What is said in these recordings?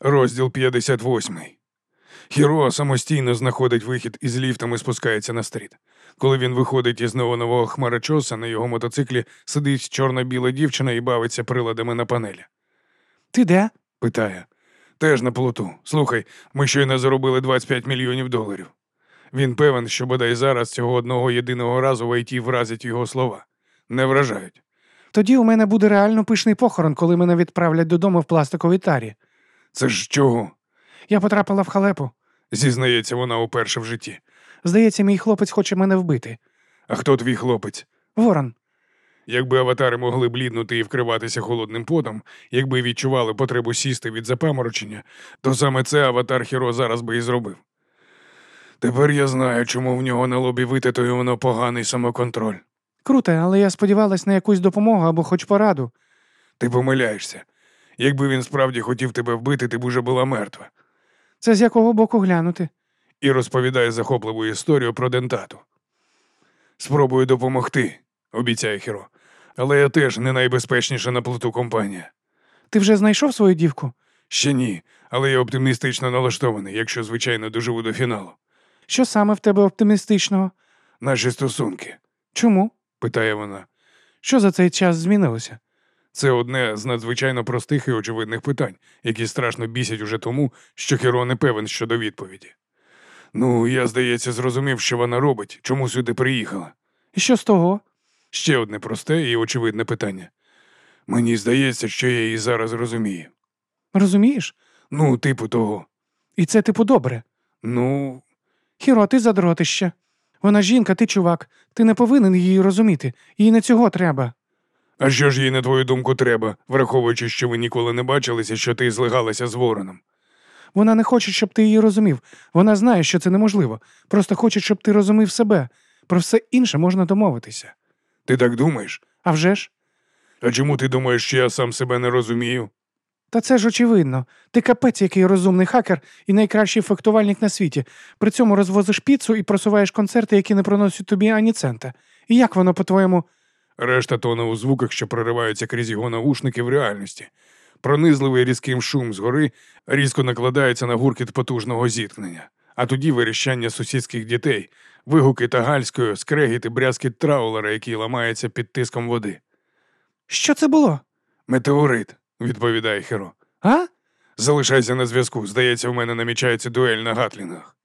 Розділ 58. Хіро самостійно знаходить вихід із ліфтом і спускається на стріт. Коли він виходить із неонового хмарочоса, на його мотоциклі сидить чорно-біла дівчина і бавиться приладами на панелі. Ти де? Питає. Теж на плоту. Слухай, ми щойно заробили 25 мільйонів доларів. Він певен, що бодай зараз цього одного єдиного разу в ІТ вразять його слова. Не вражають. Тоді у мене буде реально пишний похорон, коли мене відправлять додому в пластиковій тарі. Це ж чого? Я потрапила в халепу. зізнається вона уперше в житті. Здається, мій хлопець хоче мене вбити. А хто твій хлопець? Ворон. Якби аватари могли бліднути і вкриватися холодним потом, якби відчували потребу сісти від запаморочення, то саме це аватар Хіро зараз би і зробив. Тепер я знаю, чому в нього на лобі витатуювано поганий самоконтроль. Круте, але я сподівалась на якусь допомогу або хоч пораду. Ти помиляєшся. Якби він справді хотів тебе вбити, ти б уже була мертва. Це з якого боку глянути? І розповідає захопливу історію про дентату. Спробую допомогти, обіцяє Хіро. Але я теж не найбезпечніша на плоту компанія. Ти вже знайшов свою дівку? Ще ні, але я оптимістично налаштований, якщо, звичайно, доживу до фіналу. Що саме в тебе оптимістичного? Наші стосунки, Чому? питає вона. Що за цей час змінилося? Це одне з надзвичайно простих і очевидних питань, які страшно бісять уже тому, що Хіро не певен щодо відповіді. Ну, я, здається, зрозумів, що вона робить, чому сюди приїхала. І що з того? Ще одне просте і очевидне питання. Мені здається, що я її зараз розумію. Розумієш? Ну, типу того. І це типу добре. Ну, Хіро, ти задротище. Вона жінка, ти чувак. Ти не повинен її розуміти. Їй не цього треба. А що ж їй, на твою думку, треба, враховуючи, що ви ніколи не бачилися, що ти злигалася з вороном. Вона не хоче, щоб ти її розумів. Вона знає, що це неможливо. Просто хоче, щоб ти розумів себе. Про все інше можна домовитися. Ти так думаєш? А вже ж? А чому ти думаєш, що я сам себе не розумію? Та це ж очевидно. Ти капець, який розумний хакер і найкращий фехтувальник на світі. При цьому розвозиш піцу і просуваєш концерти, які не приносять тобі ані цента. І як воно, по-твоєму, Решта тоне у звуках, що прориваються крізь його наушники в реальності. Пронизливий різким шум згори різко накладається на гуркіт потужного зіткнення, а тоді виріщання сусідських дітей, вигуки тагальської, скрегіт і брязкіт траулера, який ламається під тиском води. що це було? Метеорит, відповідає Херо. А? Залишайся на зв'язку. Здається, в мене намічається дуель на гатлінгах.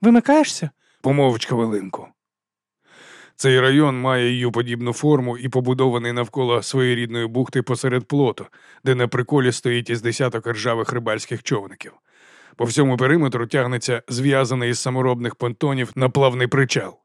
Вимикаєшся? Помовч хвилинку. Цей район має її подібну форму і побудований навколо своєрідної бухти посеред плоту, де на приколі стоїть із десяток ржавих рибальських човників. По всьому периметру тягнеться зв'язаний із саморобних понтонів наплавний причал.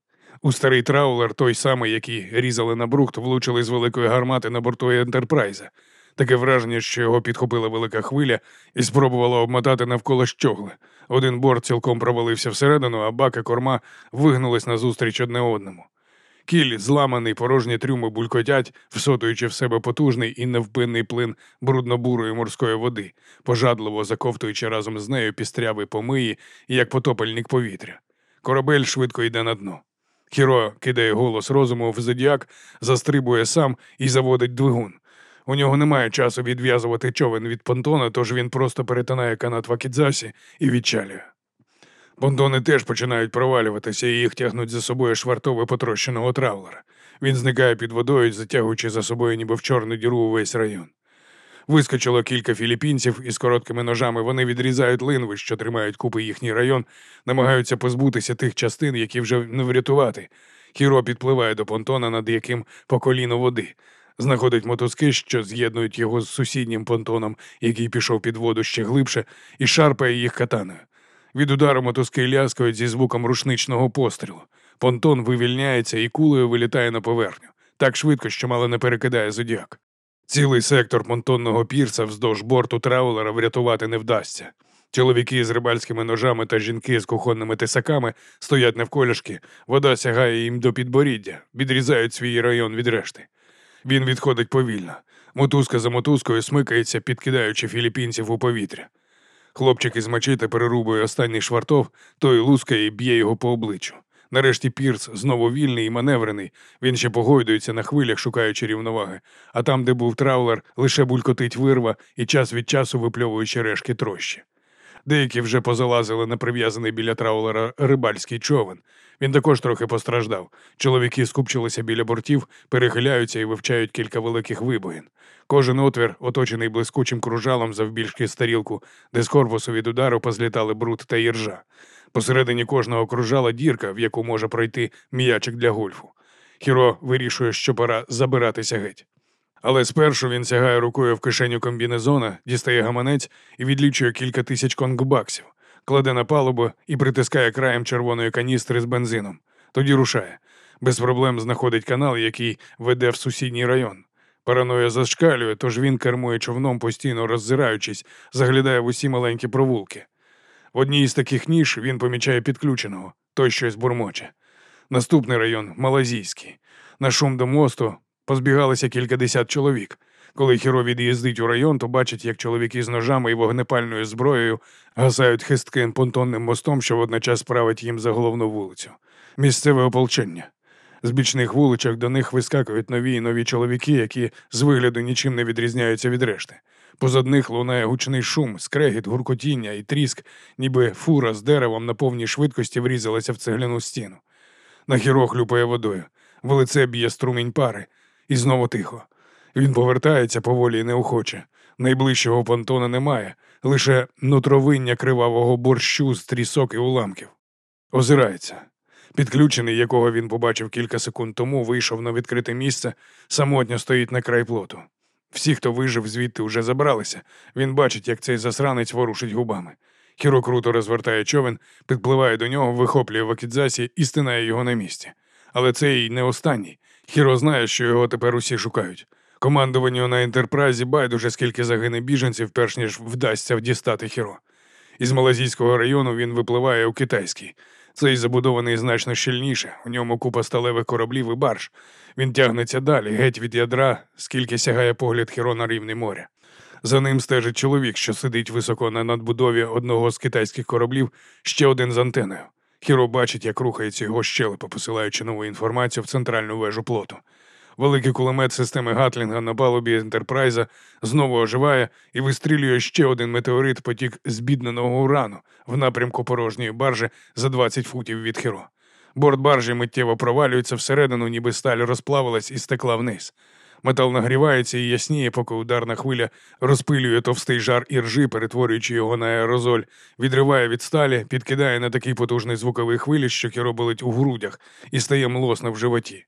У старий траулер, той самий, який різали на брухт, влучили з великої гармати на борту Ентерпрайза. Таке враження, що його підхопила велика хвиля і спробувала обмотати навколо щогли. Один борт цілком провалився всередину, а бак і корма вигнулись назустріч одне одному. Кіль, зламаний, порожні трюми булькотять, всотуючи в себе потужний і невпинний плин брудно-бурої морської води, пожадливо заковтуючи разом з нею пістрявий помиї, як потопельник повітря. Корабель швидко йде на дно. Хіро кидає голос розуму в зодіак, застрибує сам і заводить двигун. У нього немає часу відв'язувати човен від понтона, тож він просто перетинає канат Вакідзасі і відчалює. Понтони теж починають провалюватися і їх тягнуть за собою швартови потрощеного травлера. Він зникає під водою, затягуючи за собою ніби в чорну діру увесь район. Вискочило кілька філіппінців із короткими ножами. Вони відрізають линви, що тримають купи їхній район, намагаються позбутися тих частин, які вже не врятувати. Хіро підпливає до понтона, над яким по коліно води. Знаходить мотузки, що з'єднують його з сусіднім понтоном, який пішов під воду ще глибше, і шарпає їх катаною. Від удару мотузки ляскають зі звуком рушничного пострілу. Понтон вивільняється і кулею вилітає на поверхню так швидко, що мало не перекидає зодіак. Цілий сектор понтонного пірса вздовж борту траулера врятувати не вдасться. Чоловіки з рибальськими ножами та жінки з кухонними тисаками стоять навколішки, вода сягає їм до підборіддя, відрізають свій район від решти. Він відходить повільно. Мотузка за мотузкою смикається, підкидаючи філіппінців у повітря. Хлопчик із мачете перерубує останній швартов, той лускає і б'є його по обличчю. Нарешті Пірс знову вільний і маневрений. Він ще погойдується на хвилях, шукаючи рівноваги. А там, де був траулер, лише булькотить вирва і час від часу випльовуючи решки трощі. Деякі вже позалазили на прив'язаний біля траулера рибальський човен. Він також трохи постраждав. Чоловіки скупчилися біля бортів, перехиляються і вивчають кілька великих вибоїн. Кожен отвір, оточений блискучим кружалом завбільшки старілку, де з корпусу від удару позлітали бруд та іржа. Посередині кожного кружала дірка, в яку може пройти м'ячик для гольфу. Хіро вирішує, що пора забиратися геть. Але спершу він сягає рукою в кишеню комбінезона, дістає гаманець і відлічує кілька тисяч конгбаксів, кладе на палубу і притискає краєм червоної каністри з бензином. Тоді рушає. Без проблем знаходить канал, який веде в сусідній район. Параноя зашкалює, тож він кермує човном, постійно роззираючись, заглядає в усі маленькі провулки. В одній із таких ніж він помічає підключеного, той щось бурмоче. Наступний район малазійський. На шум до мосту позбігалися кількадесят чоловік. Коли Хіро від'їздить у район, то бачить, як чоловіки з ножами і вогнепальною зброєю гасають хистким понтонним мостом, що водночас править їм за головну вулицю. Місцеве ополчення. З бічних вуличок до них вискакують нові і нові чоловіки, які з вигляду нічим не відрізняються від решти. Позад них лунає гучний шум, скрегіт, гуркотіння і тріск, ніби фура з деревом на повній швидкості врізалася в цегляну стіну. На хіро хлюпає водою, в лице б'є струмінь пари, і знову тихо. Він повертається поволі і неохоче. Найближчого понтона немає, лише нутровиння кривавого борщу з трісок і уламків. Озирається. Підключений, якого він побачив кілька секунд тому, вийшов на відкрите місце, самотньо стоїть на край плоту. Всі, хто вижив, звідти вже забралися. Він бачить, як цей засранець ворушить губами. Хіро круто розвертає човен, підпливає до нього, вихоплює в і стинає його на місці. Але це й не останній. Хіро знає, що його тепер усі шукають. Командуванню на ентерпрайзі байдуже скільки загине біженців, перш ніж вдасться дістати Хіро. Із малазійського району він випливає у китайський. Цей забудований значно щільніше, у ньому купа сталевих кораблів і барж. Він тягнеться далі, геть від ядра, скільки сягає погляд Хіро на рівні моря. За ним стежить чоловік, що сидить високо на надбудові одного з китайських кораблів, ще один з антеною. Хіро бачить, як рухається його щелепа, посилаючи нову інформацію в центральну вежу плоту. Великий кулемет системи Гатлінга на палубі Ентерпрайза знову оживає і вистрілює ще один метеорит потік збідненого урану в напрямку порожньої баржі за 20 футів від Хіро. Борт баржі миттєво провалюється всередину, ніби сталь розплавилась і стекла вниз. Метал нагрівається і ясніє, поки ударна хвиля розпилює товстий жар іржи, перетворюючи його на аерозоль, відриває від сталі, підкидає на такий потужний звуковий хвилі, що кіро болить у грудях, і стає млосно в животі.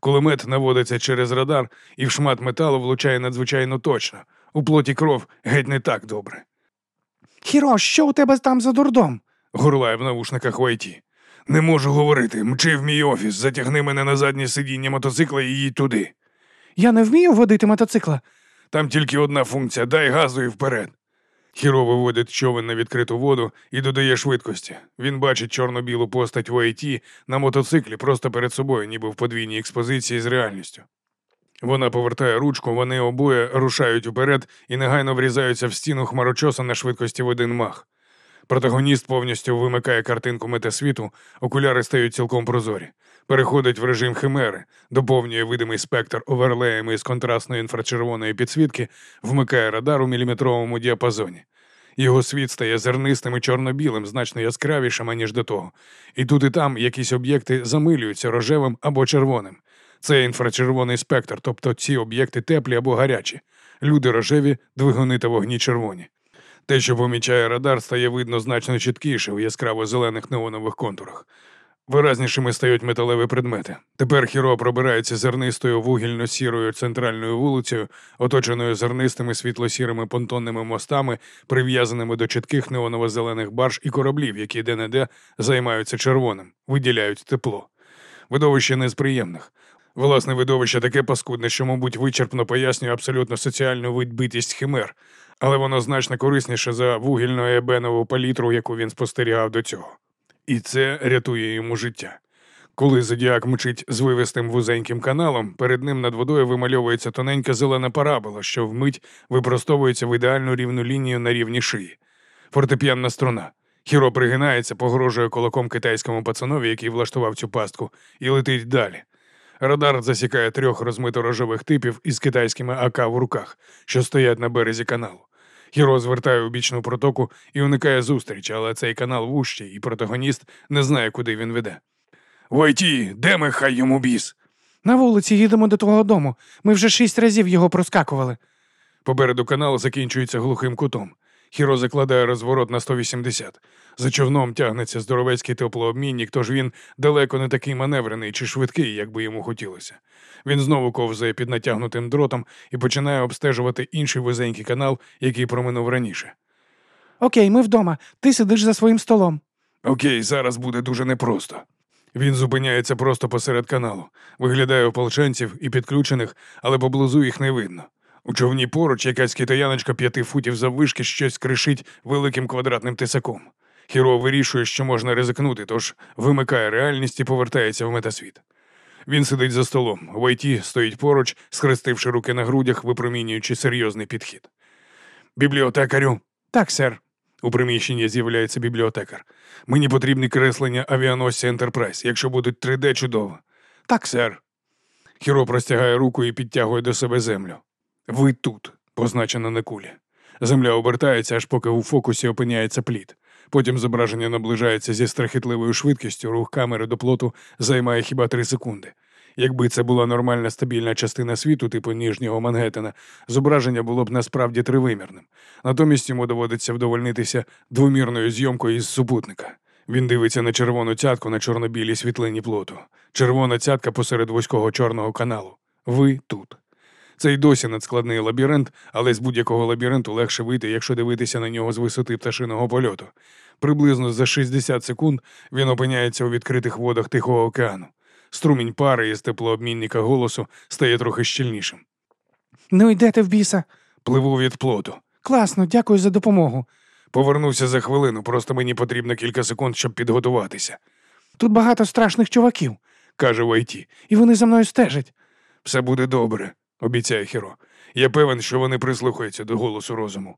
Кулемет наводиться через радар і в шмат металу влучає надзвичайно точно. У плоті кров геть не так добре. Хіро, що у тебе там за дурдом? Горлає в навушниках Вайті. Не можу говорити. Мчи в мій офіс, затягни мене на заднє сидіння мотоцикла і їдь туди. Я не вмію водити мотоцикла. Там тільки одна функція дай газу і вперед. Хіро виводить човен на відкриту воду і додає швидкості. Він бачить чорно-білу постать в АйТі на мотоциклі просто перед собою, ніби в подвійній експозиції з реальністю. Вона повертає ручку, вони обоє рушають уперед і негайно врізаються в стіну хмарочоса на швидкості в один мах. Протагоніст повністю вимикає картинку метасвіту, окуляри стають цілком прозорі. Переходить в режим химери, доповнює видимий спектр оверлеями із контрастної інфрачервоної підсвітки, вмикає радар у міліметровому діапазоні. Його світ стає зернистим і чорно-білим, значно яскравішим, аніж до того. І тут і там якісь об'єкти замилюються рожевим або червоним. Це інфрачервоний спектр, тобто ці об'єкти теплі або гарячі. Люди рожеві, двигуни та вогні червоні. Те, що помічає радар, стає видно значно чіткіше у яскраво зелених неонових контурах. Виразнішими стають металеві предмети. Тепер хіро пробирається зернистою вугільно-сірою центральною вулицею, оточеною зернистими світло-сірими понтонними мостами, прив'язаними до чітких неоново-зелених барж і кораблів, які де-не-де займаються червоним, виділяють тепло. Видовище не з приємних. Власне, видовище таке паскудне, що, мабуть, вичерпно пояснює абсолютно соціальну відбитість химер, але воно значно корисніше за вугільно ебенову палітру, яку він спостерігав до цього. І це рятує йому життя. Коли зодіак мчить з вивистим вузеньким каналом, перед ним над водою вимальовується тоненька зелена парабола, що вмить випростовується в ідеальну рівну лінію на рівні шиї. Фортепіанна струна. Хіро пригинається, погрожує кулаком китайському пацанові, який влаштував цю пастку, і летить далі. Радар засікає трьох розмито рожових типів із китайськими АК в руках, що стоять на березі каналу. Хіро звертає у бічну протоку і уникає зустрічі, але цей канал вущий, і протагоніст не знає, куди він веде. Войті, де ми хай йому біс? На вулиці їдемо до твого дому. Ми вже шість разів його проскакували. Попереду канал закінчується глухим кутом. Хіро закладає розворот на 180. За човном тягнеться здоровецький теплообмінник, тож він далеко не такий маневрений чи швидкий, як би йому хотілося. Він знову ковзає під натягнутим дротом і починає обстежувати інший вузенький канал, який проминув раніше. Окей, ми вдома. Ти сидиш за своїм столом. Окей, зараз буде дуже непросто. Він зупиняється просто посеред каналу, виглядає ополченців і підключених, але поблизу їх не видно. У човні поруч якась китаяночка п'яти футів заввишки щось кришить великим квадратним тисаком. Хіро вирішує, що можна ризикнути, тож вимикає реальність і повертається в метасвіт. Він сидить за столом. Войті стоїть поруч, схрестивши руки на грудях, випромінюючи серйозний підхід. Бібліотекарю, Так, сер. у приміщенні з'являється бібліотекар. Мені потрібні креслення авіаносця Ентерпрайз. Якщо будуть 3D, чудово. Так. Сер. Хіро простягає руку і підтягує до себе землю. Ви тут, позначено на кулі. Земля обертається, аж поки у фокусі опиняється плід. Потім зображення наближається зі страхітливою швидкістю, рух камери до плоту займає хіба три секунди. Якби це була нормальна стабільна частина світу, типу ніжнього Мангеттена, зображення було б насправді тривимірним. Натомість йому доводиться вдовольнитися двомірною зйомкою із супутника. Він дивиться на червону цятку на чорно-білій світлині плоту. Червона цятка посеред вузького чорного каналу. Ви тут. Це й досі надскладний лабіринт, але з будь-якого лабіринту легше вийти, якщо дивитися на нього з висоти пташиного польоту. Приблизно за 60 секунд він опиняється у відкритих водах Тихого океану. Струмінь пари із теплообмінника голосу стає трохи щільнішим. Ну йдете в біса. Пливу від плоту. Класно, дякую за допомогу. Повернуся за хвилину, просто мені потрібно кілька секунд, щоб підготуватися, Тут багато страшних чуваків, каже Вайті. і вони за мною стежать. Все буде добре, обіцяє Хіро. Я певен, що вони прислухаються до голосу розуму.